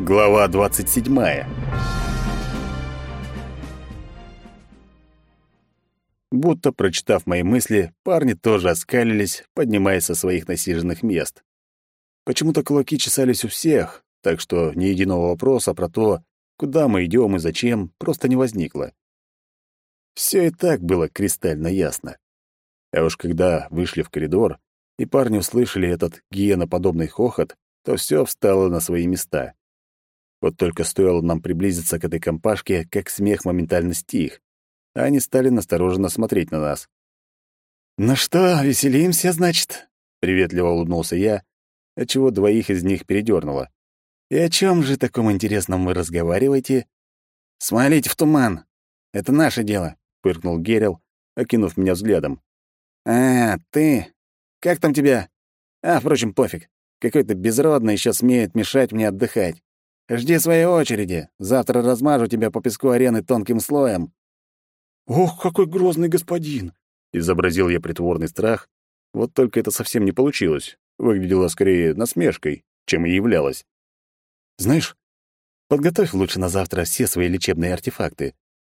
Глава 27. Будто прочитав мои мысли, парни тоже оскалились, поднимаясь со своих насиженных мест. Почему-то кулаки чесались у всех, так что ни единого вопроса про то, куда мы идем и зачем, просто не возникло. Все и так было кристально ясно. А уж когда вышли в коридор, и парни услышали этот гиеноподобный хохот, то все встало на свои места. Вот только стоило нам приблизиться к этой компашке, как смех моментально стих, а они стали настороженно смотреть на нас. «Ну что, веселимся, значит?» — приветливо улыбнулся я, отчего двоих из них передёрнуло. «И о чем же таком интересном вы разговариваете?» «Смолите в туман! Это наше дело!» — пыркнул Герил, окинув меня взглядом. «А, ты? Как там тебя? А, впрочем, пофиг. Какой-то безродный еще смеет мешать мне отдыхать. Жди своей очереди. Завтра размажу тебя по песку арены тонким слоем». «Ох, какой грозный господин!» — изобразил я притворный страх. Вот только это совсем не получилось. Выглядело скорее насмешкой, чем и являлось. «Знаешь, подготовь лучше на завтра все свои лечебные артефакты.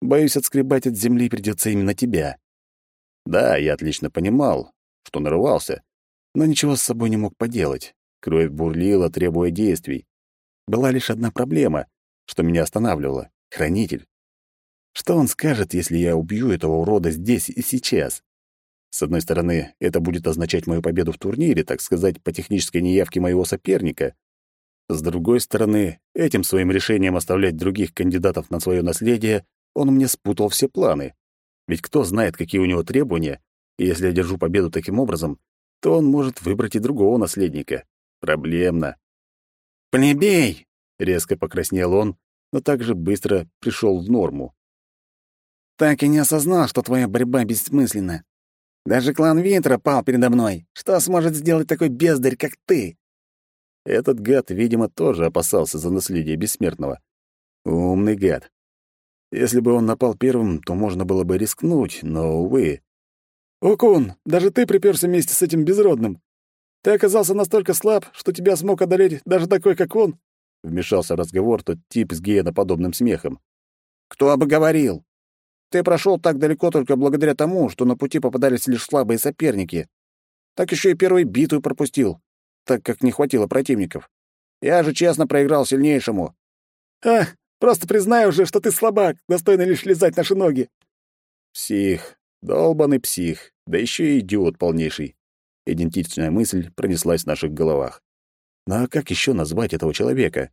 Боюсь, отскребать от земли придется именно тебя». Да, я отлично понимал, что нарывался, но ничего с собой не мог поделать. Кровь бурлила, требуя действий. Была лишь одна проблема, что меня останавливало — хранитель. Что он скажет, если я убью этого урода здесь и сейчас? С одной стороны, это будет означать мою победу в турнире, так сказать, по технической неявке моего соперника. С другой стороны, этим своим решением оставлять других кандидатов на свое наследие он мне спутал все планы. Ведь кто знает, какие у него требования, и если я держу победу таким образом, то он может выбрать и другого наследника. Проблемно. «Плебей!» — резко покраснел он, но также быстро пришел в норму. «Так и не осознал, что твоя борьба бессмысленна. Даже клан Винтера пал передо мной. Что сможет сделать такой бездарь, как ты?» Этот гад, видимо, тоже опасался за наследие бессмертного. Умный гад. Если бы он напал первым, то можно было бы рискнуть, но, увы. «Окун, даже ты приперся вместе с этим безродным. Ты оказался настолько слаб, что тебя смог одолеть даже такой, как он?» Вмешался в разговор тот тип с гиеноподобным смехом. «Кто бы говорил? Ты прошел так далеко только благодаря тому, что на пути попадались лишь слабые соперники. Так еще и первую битву пропустил, так как не хватило противников. Я же честно проиграл сильнейшему». «А, просто признай уже, что ты слабак, достойный лишь лизать наши ноги». «Псих, долбанный псих, да еще и идиот полнейший. Идентичная мысль пронеслась в наших головах. Ну а как еще назвать этого человека?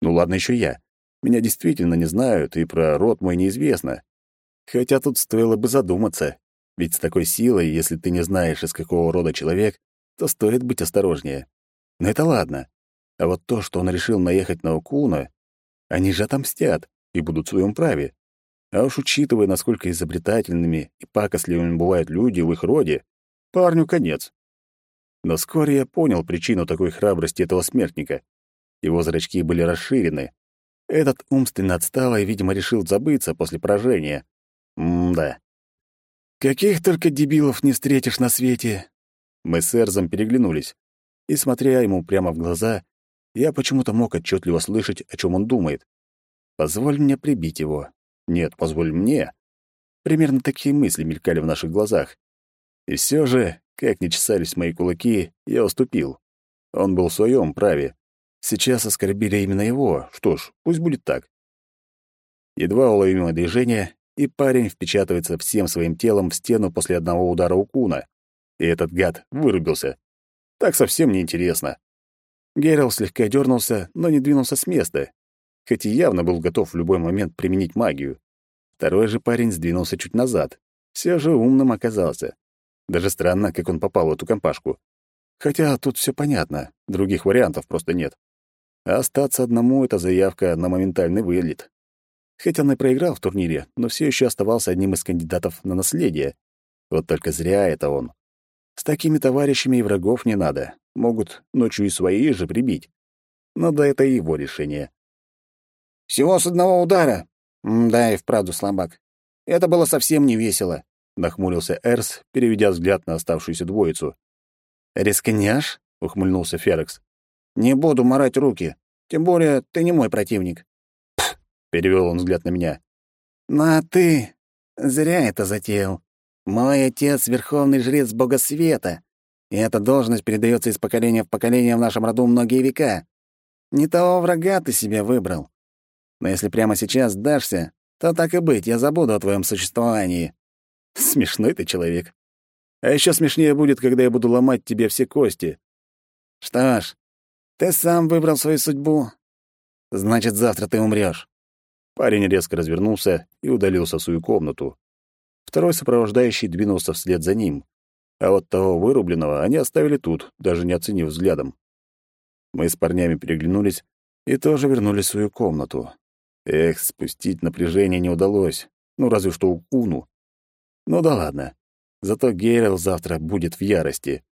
Ну ладно еще я. Меня действительно не знают, и про род мой неизвестно. Хотя тут стоило бы задуматься. Ведь с такой силой, если ты не знаешь, из какого рода человек, то стоит быть осторожнее. Но это ладно. А вот то, что он решил наехать на Укуна, они же отомстят и будут в своем праве. А уж учитывая, насколько изобретательными и пакостливыми бывают люди в их роде, парню конец. Но вскоре я понял причину такой храбрости этого смертника. Его зрачки были расширены. Этот умственно отсталый, видимо, решил забыться после поражения. М-да. Каких только дебилов не встретишь на свете. Мы с Эрзом переглянулись. И, смотря ему прямо в глаза, я почему-то мог отчетливо слышать, о чем он думает. Позволь мне прибить его. Нет, позволь мне. Примерно такие мысли мелькали в наших глазах. И все же как ни чесались мои кулаки, я уступил. Он был в своем праве. Сейчас оскорбили именно его. Что ж, пусть будет так. Едва уловимое движение, и парень впечатывается всем своим телом в стену после одного удара укуна. И этот гад вырубился. Так совсем неинтересно. Герал слегка дернулся, но не двинулся с места, хоть и явно был готов в любой момент применить магию. Второй же парень сдвинулся чуть назад. Все же умным оказался. Даже странно, как он попал в эту компашку. Хотя тут все понятно, других вариантов просто нет. А остаться одному — это заявка на моментальный вылет. Хоть он и проиграл в турнире, но все еще оставался одним из кандидатов на наследие. Вот только зря это он. С такими товарищами и врагов не надо. Могут ночью и свои же прибить. Но да, это его решение. «Всего с одного удара!» «Да, и вправду слабак. Это было совсем не весело. — нахмурился Эрс, переведя взгляд на оставшуюся двоицу. «Рискнешь?» — ухмыльнулся Ферекс. «Не буду морать руки. Тем более ты не мой противник. Перевел он взгляд на меня. Ну а ты зря это затеял. Мой отец — верховный жрец бога света, и эта должность передается из поколения в поколение в нашем роду многие века. Не того врага ты себе выбрал. Но если прямо сейчас сдашься, то так и быть, я забуду о твоем существовании. Смешной ты человек. А еще смешнее будет, когда я буду ломать тебе все кости. Что ж, ты сам выбрал свою судьбу. Значит, завтра ты умрешь. Парень резко развернулся и удалился в свою комнату. Второй сопровождающий двинулся вслед за ним. А вот того вырубленного они оставили тут, даже не оценив взглядом. Мы с парнями переглянулись и тоже вернулись в свою комнату. Эх, спустить напряжение не удалось. Ну, разве что у Куну. Ну да ладно. Зато Гейрел завтра будет в ярости.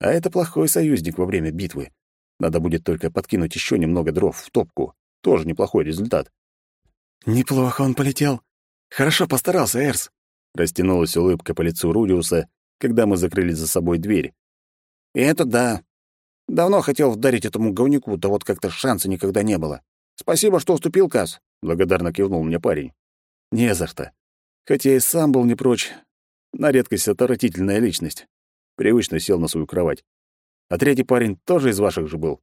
А это плохой союзник во время битвы. Надо будет только подкинуть еще немного дров в топку. Тоже неплохой результат. «Неплохо он полетел. Хорошо постарался, Эрс», — растянулась улыбка по лицу Рудиуса, когда мы закрыли за собой дверь. «И это да. Давно хотел вдарить этому говнюку, да вот как-то шанса никогда не было. Спасибо, что уступил, Кас. благодарно кивнул мне парень. «Не за что. Хотя и сам был не прочь. На редкость отвратительная личность. Привычно сел на свою кровать. А третий парень тоже из ваших же был?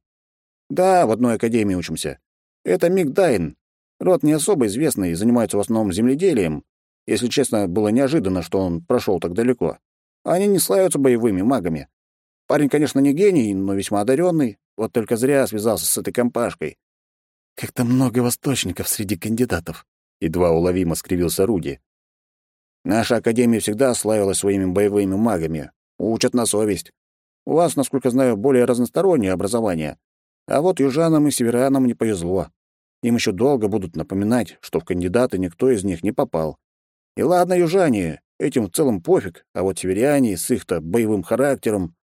Да, в одной академии учимся. Это Мик Дайн. Род не особо известный, занимается в основном земледелием. Если честно, было неожиданно, что он прошел так далеко. Они не славятся боевыми магами. Парень, конечно, не гений, но весьма одаренный. Вот только зря связался с этой компашкой. Как-то много восточников среди кандидатов. Едва уловимо скривился Руди. Наша академия всегда славилась своими боевыми магами. Учат на совесть. У вас, насколько знаю, более разностороннее образование. А вот южанам и северянам не повезло. Им еще долго будут напоминать, что в кандидаты никто из них не попал. И ладно, южане, этим в целом пофиг, а вот северяне с их-то боевым характером...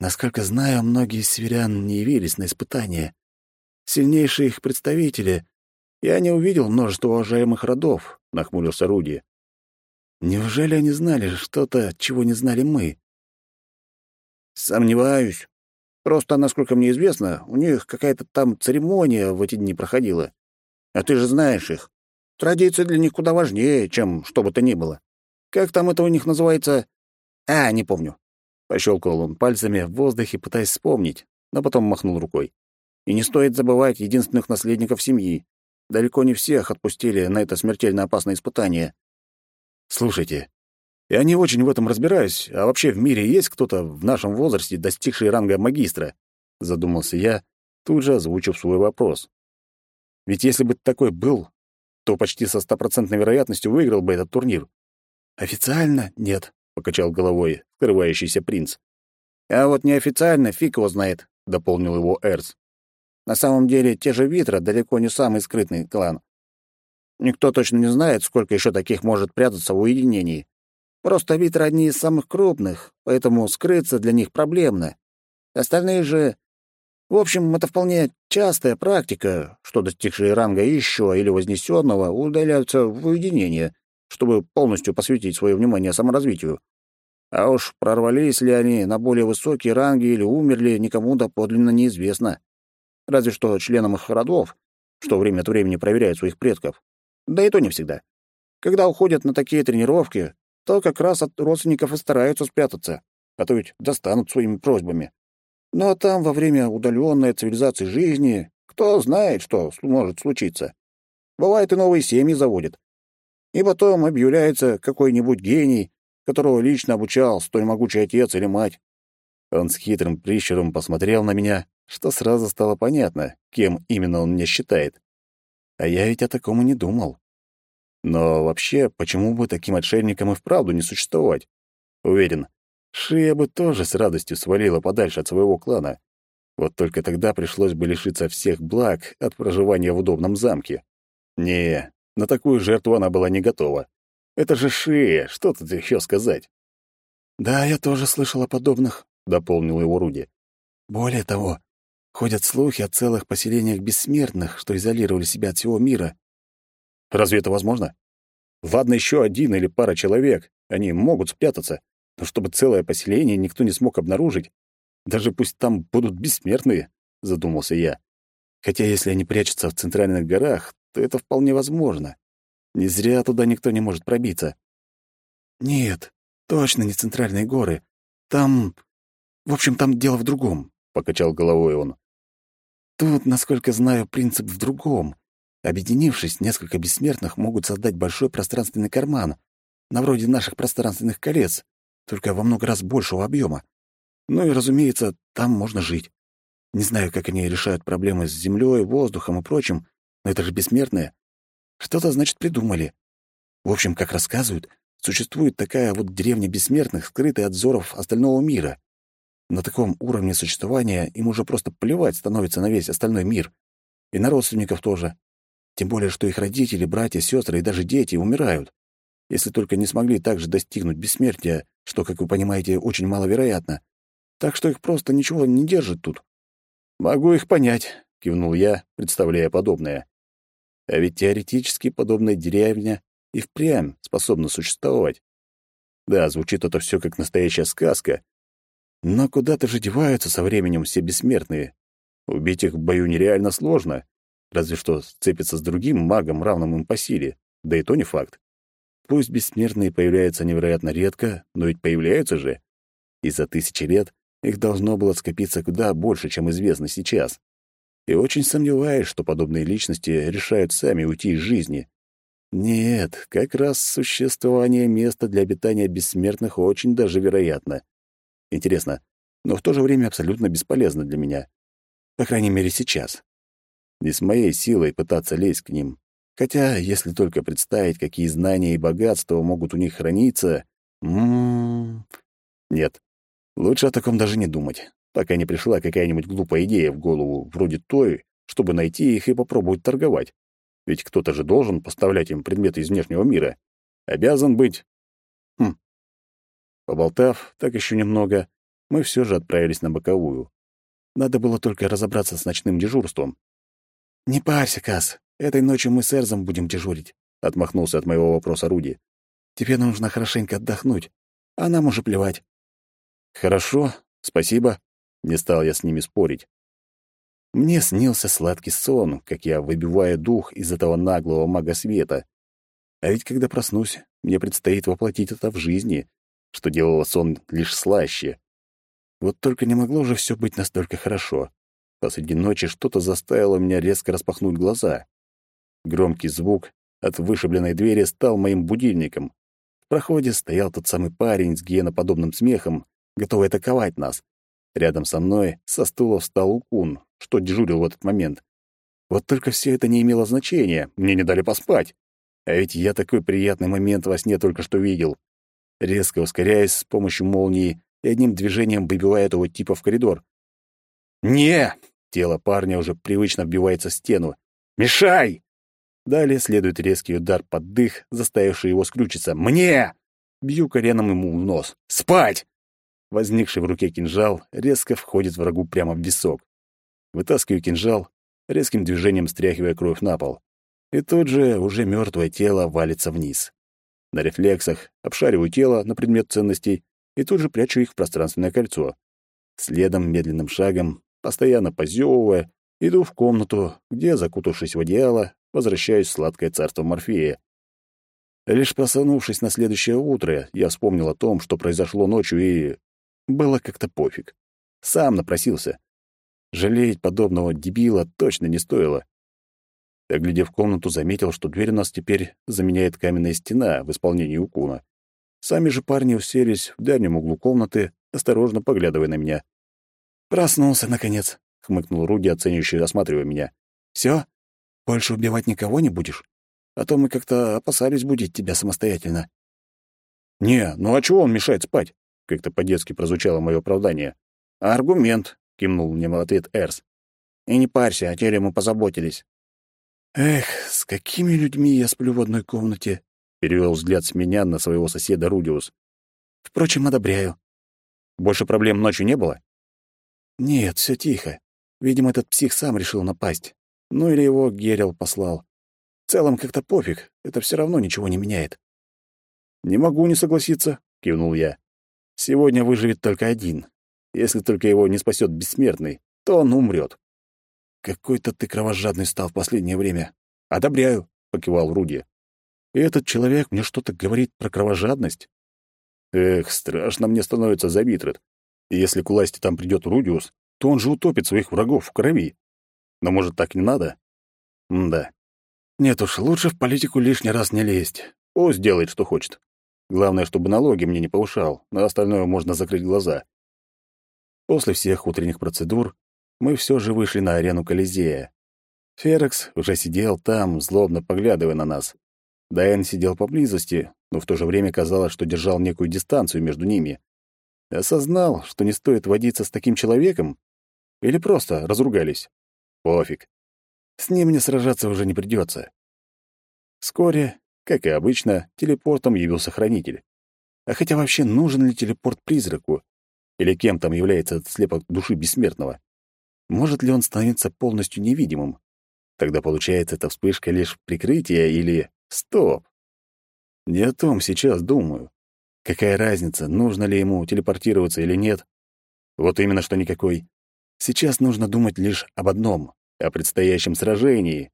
Насколько знаю, многие из северян не явились на испытания. Сильнейшие их представители... Я не увидел множество уважаемых родов, — нахмурился Руди. Неужели они знали что-то, чего не знали мы? Сомневаюсь. Просто, насколько мне известно, у них какая-то там церемония в эти дни проходила. А ты же знаешь их. Традиции для них куда важнее, чем что бы то ни было. Как там это у них называется? А, не помню. Пощелкал он пальцами в воздухе, пытаясь вспомнить, но потом махнул рукой. И не стоит забывать единственных наследников семьи. Далеко не всех отпустили на это смертельно опасное испытание. Слушайте, я не очень в этом разбираюсь, а вообще в мире есть кто-то в нашем возрасте, достигший ранга магистра? Задумался я, тут же озвучив свой вопрос. Ведь если бы такой был, то почти со стопроцентной вероятностью выиграл бы этот турнир. Официально нет, покачал головой скрывающийся принц. А вот неофициально фиг его знает, дополнил его Эрц. На самом деле, те же Витра далеко не самый скрытный клан. Никто точно не знает, сколько еще таких может прятаться в уединении. Просто Витра одни из самых крупных, поэтому скрыться для них проблемно. Остальные же... В общем, это вполне частая практика, что достигшие ранга еще или вознесенного удаляются в уединение, чтобы полностью посвятить свое внимание саморазвитию. А уж прорвались ли они на более высокие ранги или умерли, никому доподлинно неизвестно. Разве что членам их родов, что время от времени проверяют своих предков. Да и то не всегда. Когда уходят на такие тренировки, то как раз от родственников и стараются спрятаться, а то ведь достанут своими просьбами. Ну а там, во время удаленной цивилизации жизни, кто знает, что может случиться. Бывает, и новые семьи заводят. И потом объявляется какой-нибудь гений, которого лично обучал столь могучий отец или мать. Он с хитрым прищуром посмотрел на меня, что сразу стало понятно, кем именно он меня считает. А я ведь о таком и не думал. Но вообще, почему бы таким отшельникам и вправду не существовать? Уверен, Шия бы тоже с радостью свалила подальше от своего клана. Вот только тогда пришлось бы лишиться всех благ от проживания в удобном замке. Не, на такую жертву она была не готова. Это же Шия, что тут еще сказать? «Да, я тоже слышал о подобных», — дополнил его Руди. «Более того, Ходят слухи о целых поселениях бессмертных, что изолировали себя от всего мира. Разве это возможно? Ладно, еще один или пара человек, они могут спрятаться, но чтобы целое поселение никто не смог обнаружить, даже пусть там будут бессмертные, задумался я. Хотя если они прячутся в центральных горах, то это вполне возможно. Не зря туда никто не может пробиться. Нет, точно не центральные горы. Там... В общем, там дело в другом, — покачал головой он. Тут, насколько знаю, принцип в другом. Объединившись, несколько бессмертных могут создать большой пространственный карман, на вроде наших пространственных колец, только во много раз большего объема. Ну и, разумеется, там можно жить. Не знаю, как они решают проблемы с землей, воздухом и прочим, но это же бессмертные. Что-то, значит, придумали. В общем, как рассказывают, существует такая вот деревня бессмертных, скрытая от взоров остального мира. На таком уровне существования им уже просто плевать становится на весь остальной мир. И на родственников тоже. Тем более, что их родители, братья, сестры и даже дети умирают. Если только не смогли также достигнуть бессмертия, что, как вы понимаете, очень маловероятно. Так что их просто ничего не держит тут. «Могу их понять», — кивнул я, представляя подобное. А ведь теоретически подобная деревня и впрямь способна существовать. Да, звучит это все как настоящая сказка, но куда-то же деваются со временем все бессмертные. Убить их в бою нереально сложно, разве что сцепиться с другим магом, равным им по силе, да и то не факт. Пусть бессмертные появляются невероятно редко, но ведь появляются же. И за тысячи лет их должно было скопиться куда больше, чем известно сейчас. И очень сомневаюсь, что подобные личности решают сами уйти из жизни. Нет, как раз существование места для обитания бессмертных очень даже вероятно. Интересно, но в то же время абсолютно бесполезно для меня. По крайней мере, сейчас. Не с моей силой пытаться лезть к ним. Хотя, если только представить, какие знания и богатства могут у них храниться... М -м -м. Нет, лучше о таком даже не думать пока не пришла какая-нибудь глупая идея в голову, вроде той, чтобы найти их и попробовать торговать. Ведь кто-то же должен поставлять им предметы из внешнего мира. Обязан быть. Поболтав так еще немного, мы все же отправились на боковую. Надо было только разобраться с ночным дежурством. «Не парься, Кас. Этой ночью мы с Эрзом будем дежурить», — отмахнулся от моего вопроса Руди. «Тебе нужно хорошенько отдохнуть, а нам уже плевать». «Хорошо, спасибо», не стал я с ними спорить. Мне снился сладкий сон, как я выбиваю дух из этого наглого мага света. А ведь когда проснусь, мне предстоит воплотить это в жизни, что делало сон лишь слаще. Вот только не могло же все быть настолько хорошо. Посреди ночи что-то заставило меня резко распахнуть глаза. Громкий звук от вышибленной двери стал моим будильником. В проходе стоял тот самый парень с гиеноподобным смехом, готовый атаковать нас. Рядом со мной со стула встал Укун, что дежурил в этот момент. Вот только все это не имело значения, мне не дали поспать. А ведь я такой приятный момент во сне только что видел. Резко ускоряясь с помощью молнии и одним движением выбивая этого типа в коридор. «Не!» — тело парня уже привычно вбивается в стену. «Мешай!» Далее следует резкий удар под дых, заставивший его скрючиться. «Мне!» Бью коленом ему в нос. «Спать!» Возникший в руке кинжал резко входит врагу прямо в висок. Вытаскиваю кинжал, резким движением стряхивая кровь на пол. И тут же уже мертвое тело валится вниз. На рефлексах обшариваю тело на предмет ценностей и тут же прячу их в пространственное кольцо. Следом, медленным шагом, постоянно позевывая, иду в комнату, где, закутавшись в одеяло, возвращаюсь в сладкое царство Морфея. Лишь проснувшись на следующее утро, я вспомнил о том, что произошло ночью, и было как-то пофиг. Сам напросился. Жалеть подобного дебила точно не стоило. Оглядев комнату, заметил, что дверь у нас теперь заменяет каменная стена в исполнении Укуна. Сами же парни уселись в дальнем углу комнаты, осторожно поглядывая на меня. «Проснулся, наконец», — хмыкнул Руди, оценивающий, осматривая меня. «Всё? Больше убивать никого не будешь? А то мы как-то опасались будить тебя самостоятельно». «Не, ну а чего он мешает спать? Как-то по-детски прозвучало мое оправдание. «Аргумент», — кивнул мне в ответ Эрс. «И не парься, о теле мы позаботились». «Эх, с какими людьми я сплю в одной комнате?» — перевел взгляд с меня на своего соседа Рудиус. «Впрочем, одобряю». «Больше проблем ночью не было?» «Нет, все тихо. Видимо, этот псих сам решил напасть. Ну или его Герил послал. В целом как-то пофиг, это все равно ничего не меняет». «Не могу не согласиться», — кивнул я. Сегодня выживет только один. Если только его не спасет бессмертный, то он умрет. Какой-то ты кровожадный стал в последнее время. Одобряю, покивал Руди. И этот человек мне что-то говорит про кровожадность. Эх, страшно мне становится за Витрет. И если к власти там придет Рудиус, то он же утопит своих врагов в крови. Но, может, так не надо? М да. Нет уж, лучше в политику лишний раз не лезть. Пусть делает, что хочет. Главное, чтобы налоги мне не повышал, на остальное можно закрыть глаза. После всех утренних процедур мы все же вышли на арену Колизея. Ферекс уже сидел там, злобно поглядывая на нас. Дайан сидел поблизости, но в то же время казалось, что держал некую дистанцию между ними. Осознал, что не стоит водиться с таким человеком? Или просто разругались? Пофиг. С ним мне сражаться уже не придется. Вскоре, как и обычно, телепортом явился хранитель. А хотя вообще нужен ли телепорт призраку? Или кем там является этот слепок души бессмертного? Может ли он становиться полностью невидимым? Тогда получается эта вспышка лишь прикрытие или... Стоп! Не о том сейчас думаю. Какая разница, нужно ли ему телепортироваться или нет? Вот именно что никакой. Сейчас нужно думать лишь об одном — о предстоящем сражении.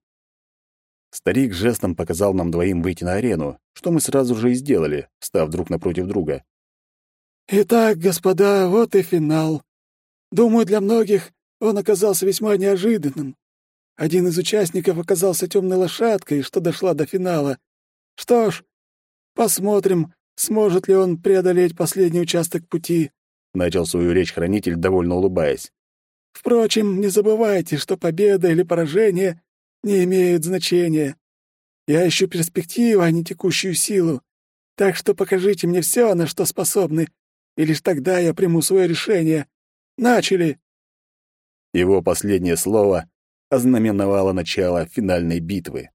Старик жестом показал нам двоим выйти на арену, что мы сразу же и сделали, став друг напротив друга. «Итак, господа, вот и финал. Думаю, для многих он оказался весьма неожиданным. Один из участников оказался темной лошадкой, что дошла до финала. Что ж, посмотрим, сможет ли он преодолеть последний участок пути», — начал свою речь хранитель, довольно улыбаясь. «Впрочем, не забывайте, что победа или поражение не имеют значения. Я ищу перспективу, а не текущую силу. Так что покажите мне все, на что способны, и лишь тогда я приму свое решение. Начали!» Его последнее слово ознаменовало начало финальной битвы.